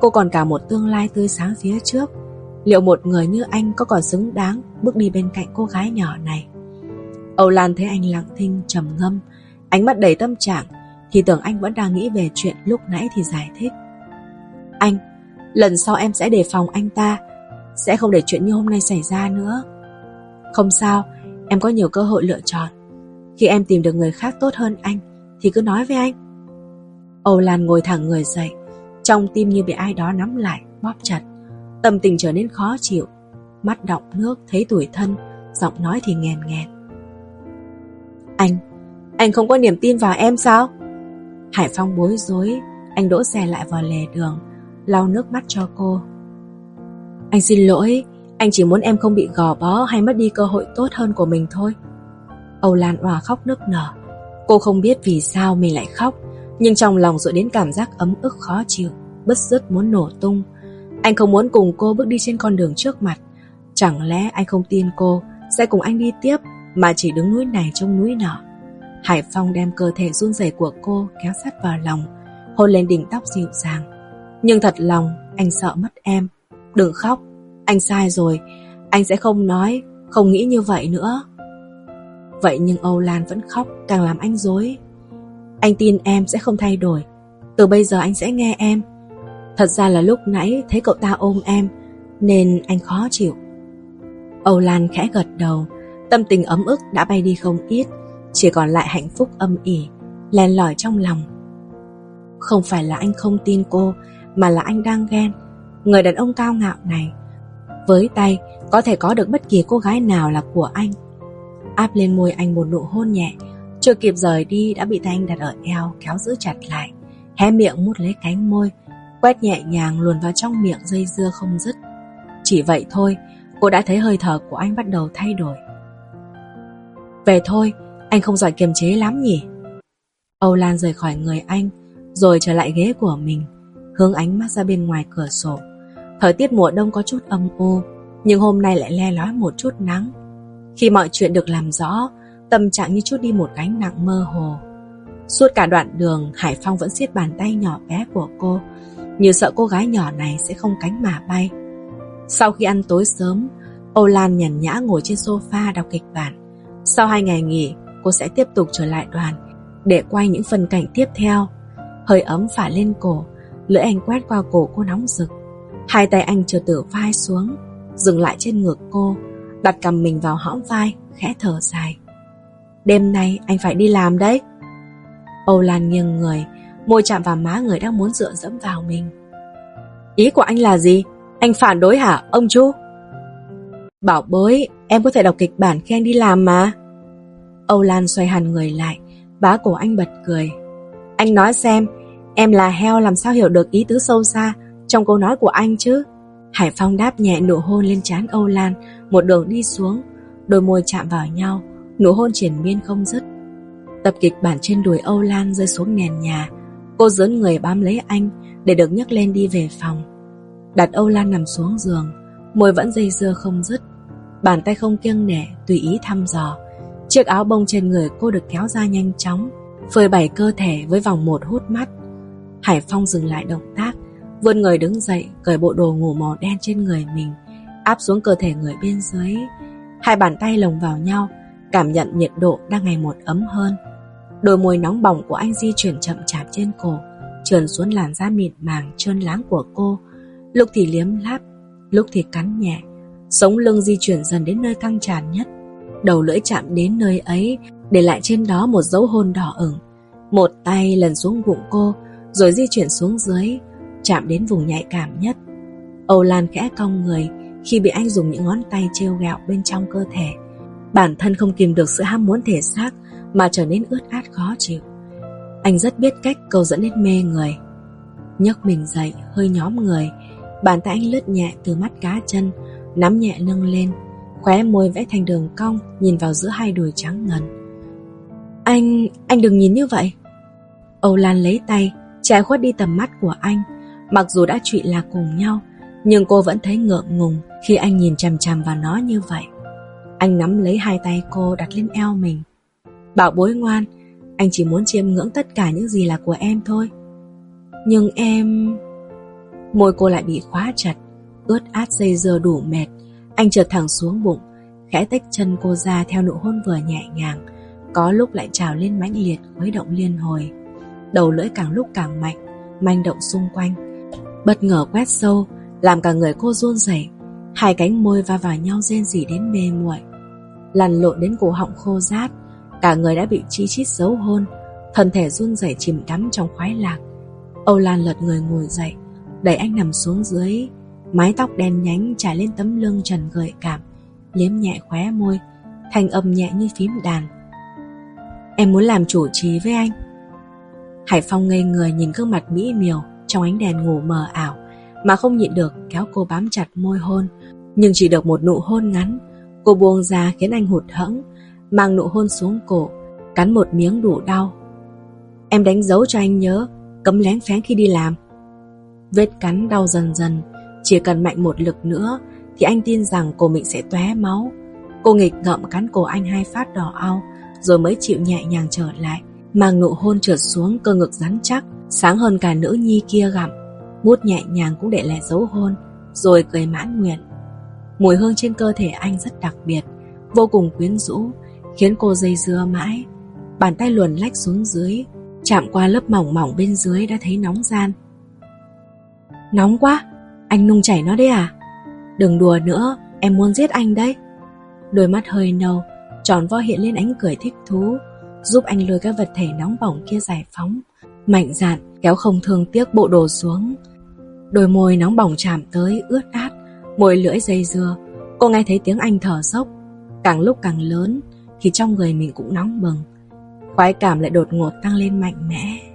[SPEAKER 1] Cô còn cả một tương lai tươi sáng phía trước. Liệu một người như anh có còn xứng đáng bước đi bên cạnh cô gái nhỏ này? Âu Lan thấy anh lặng thinh, trầm ngâm, ánh mắt đầy tâm trạng, thì tưởng anh vẫn đang nghĩ về chuyện lúc nãy thì giải thích. Anh, lần sau em sẽ đề phòng anh ta, sẽ không để chuyện như hôm nay xảy ra nữa. Không sao, em có nhiều cơ hội lựa chọn. Khi em tìm được người khác tốt hơn anh, thì cứ nói với anh. Âu Lan ngồi thẳng người dậy, trong tim như bị ai đó nắm lại, bóp chặt. Tâm tình trở nên khó chịu, mắt đọng nước thấy tuổi thân, giọng nói thì nghèn nghẹn. Anh, anh không có niềm tin vào em sao? Hải Phong bối rối, anh đỗ xe lại vào lề đường, lau nước mắt cho cô. Anh xin lỗi, anh chỉ muốn em không bị gò bó hay mất đi cơ hội tốt hơn của mình thôi. Âu Lan Hòa khóc nức nở. Cô không biết vì sao mình lại khóc, nhưng trong lòng dội đến cảm giác ấm ức khó chịu, bất dứt muốn nổ tung. Anh không muốn cùng cô bước đi trên con đường trước mặt. Chẳng lẽ anh không tin cô sẽ cùng anh đi tiếp mà chỉ đứng núi này trông núi nọ. Hải Phong đem cơ thể run rẩy của cô kéo sát vào lòng, hôn lên đỉnh tóc dịu dàng. Nhưng thật lòng, anh sợ mất em. Đừng khóc, anh sai rồi, anh sẽ không nói, không nghĩ như vậy nữa. Vậy nhưng Âu Lan vẫn khóc càng làm anh dối. Anh tin em sẽ không thay đổi. Từ bây giờ anh sẽ nghe em. Thật ra là lúc nãy thấy cậu ta ôm em, nên anh khó chịu. Âu Lan khẽ gật đầu, tâm tình ấm ức đã bay đi không ít, chỉ còn lại hạnh phúc âm ỉ, len lỏi trong lòng. Không phải là anh không tin cô, mà là anh đang ghen. Người đàn ông cao ngạo này, với tay có thể có được bất kỳ cô gái nào là của anh. Áp lên môi anh một nụ hôn nhẹ, chưa kịp rời đi đã bị tay anh đặt ở eo kéo giữ chặt lại, hé miệng mút lấy cánh môi, quét nhẹ nhàng luồn vào trong miệng dây dưa không dứt. Chỉ vậy thôi, cô đã thấy hơi thở của anh bắt đầu thay đổi. Về thôi, anh không giỏi kiềm chế lắm nhỉ? Âu Lan rời khỏi người anh, rồi trở lại ghế của mình, hướng ánh mắt ra bên ngoài cửa sổ. Thời tiết mùa đông có chút âm u, nhưng hôm nay lại le lói một chút nắng. Khi mọi chuyện được làm rõ, tâm trạng như chút đi một gánh nặng mơ hồ. Suốt cả đoạn đường, Hải Phong vẫn siết bàn tay nhỏ bé của cô, như sợ cô gái nhỏ này sẽ không cánh mà bay. Sau khi ăn tối sớm, Âu Lan nhàn nhã ngồi trên sofa đọc kịch bản. Sau hai ngày nghỉ, cô sẽ tiếp tục trở lại đoàn để quay những phần cảnh tiếp theo. Hơi ấm phả lên cổ, lưỡi anh quét qua cổ cô nóng rực. Hai tay anh chờ từ vai xuống, dừng lại trên ngực cô, đặt cầm mình vào hõm vai, khẽ thở dài. Đêm nay anh phải đi làm đấy. Âu Lan nghiêng người, môi chạm vào má người đang muốn dựa dẫm vào mình. Ý của anh là gì? Anh phản đối hả, ông chú? Bảo bối, em có thể đọc kịch bản khi anh đi làm mà. Âu Lan xoay hẳn người lại, bá cổ anh bật cười. Anh nói xem, em là heo làm sao hiểu được ý tứ sâu xa trong câu nói của anh chứ? Hải Phong đáp nhẹ nụ hôn lên trán Âu Lan, một đường đi xuống, đôi môi chạm vào nhau, nụ hôn triển miên không dứt. Tập kịch bản trên đùi Âu Lan rơi xuống nền nhà, cô dướn người bám lấy anh để được nhấc lên đi về phòng. Đặt Âu Lan nằm xuống giường, môi vẫn dây dưa không dứt, bàn tay không kiêng nể tùy ý thăm dò. Chiếc áo bông trên người cô được kéo ra nhanh chóng, phơi bày cơ thể với vòng một hút mắt. Hải Phong dừng lại động tác, vươn người đứng dậy, cởi bộ đồ ngủ màu đen trên người mình, áp xuống cơ thể người bên dưới. Hai bàn tay lồng vào nhau, cảm nhận nhiệt độ đang ngày một ấm hơn. Đôi môi nóng bỏng của anh di chuyển chậm chạp trên cổ, trườn xuống làn da mịn màng trơn láng của cô. Lúc thì liếm láp, lúc thì cắn nhẹ. Sống lưng di chuyển dần đến nơi căng tràn nhất. Đầu lưỡi chạm đến nơi ấy, để lại trên đó một dấu hôn đỏ ửng. Một tay lần xuống bụng cô, rồi di chuyển xuống dưới, chạm đến vùng nhạy cảm nhất. Âu Lan khẽ cong người khi bị anh dùng những ngón tay trêu ghẹo bên trong cơ thể. Bản thân không kìm được sự ham muốn thể xác mà trở nên ướt át khó chịu. Anh rất biết cách cầu dẫn đến mê người. nhấc mình dậy, hơi nhóm người, bàn tay anh lướt nhẹ từ mắt cá chân, nắm nhẹ nâng lên, khóe môi vẽ thành đường cong nhìn vào giữa hai đùi trắng ngần. Anh, anh đừng nhìn như vậy. Âu Lan lấy tay, che khuất đi tầm mắt của anh, mặc dù đã trụy lạc cùng nhau, nhưng cô vẫn thấy ngượng ngùng khi anh nhìn chằm chằm vào nó như vậy. Anh nắm lấy hai tay cô đặt lên eo mình. Bảo bối ngoan, anh chỉ muốn chiêm ngưỡng tất cả những gì là của em thôi. Nhưng em... Môi cô lại bị khóa chặt, ướt át dây dưa đủ mệt. Anh trượt thẳng xuống bụng, khẽ tách chân cô ra theo nụ hôn vừa nhẹ nhàng, có lúc lại trào lên mãnh liệt khuấy động liên hồi. Đầu lưỡi càng lúc càng mạnh, manh động xung quanh. Bất ngờ quét sâu, làm cả người cô run rẩy. Hai cánh môi va vào nhau rên rỉ đến mê muội. Lăn lộn đến cổ họng khô rát Cả người đã bị chi chít xấu hôn. Thân thể run rẩy chìm đắm trong khoái lạc. Âu Lan lật người ngồi dậy Đẩy anh nằm xuống dưới. Mái tóc đen nhánh trải lên tấm lưng trần gợi cảm Liếm nhẹ khóe môi Thanh âm nhẹ như phím đàn. Em muốn làm chủ trì với anh. Hải Phong ngây người nhìn gương mặt mỹ miều. Trong ánh đèn ngủ mờ ảo, Mà không nhịn được kéo cô bám chặt môi hôn. Nhưng chỉ được một nụ hôn ngắn, Cô buông ra khiến anh hụt hẫng, Mang nụ hôn xuống cổ, Cắn một miếng đủ đau. Em đánh dấu cho anh nhớ, Cấm lén phén khi đi làm. Vết cắn đau dần dần, Chỉ cần mạnh một lực nữa Thì anh tin rằng cổ mình sẽ tóe máu. Cô nghịch ngợm cắn cổ anh hai phát đỏ ao, Rồi mới chịu nhẹ nhàng trở lại, Mang nụ hôn trượt xuống cơ ngực rắn chắc. Sáng hơn cả nữ nhi kia gặm, Mút nhẹ nhàng cũng để lại dấu hôn, Rồi cười mãn nguyện. Mùi hương trên cơ thể anh rất đặc biệt, Vô cùng quyến rũ, Khiến cô dây dưa mãi. Bàn tay luồn lách xuống dưới, Chạm qua lớp mỏng mỏng bên dưới đã thấy nóng gian. Nóng quá, Anh nung chảy nó đấy à? Đừng đùa nữa, Em muốn giết anh đấy. Đôi mắt hơi nâu, Tròn vo hiện lên ánh cười thích thú, Giúp anh lôi các vật thể nóng bỏng kia giải phóng. Mạnh dạn kéo không thương tiếc bộ đồ xuống. Đôi môi nóng bỏng chạm tới ướt át, Môi lưỡi dây dưa. Cô nghe thấy tiếng anh thở dốc. Càng lúc càng lớn, Thì trong người mình cũng nóng bừng. Khoái cảm lại đột ngột tăng lên mạnh mẽ.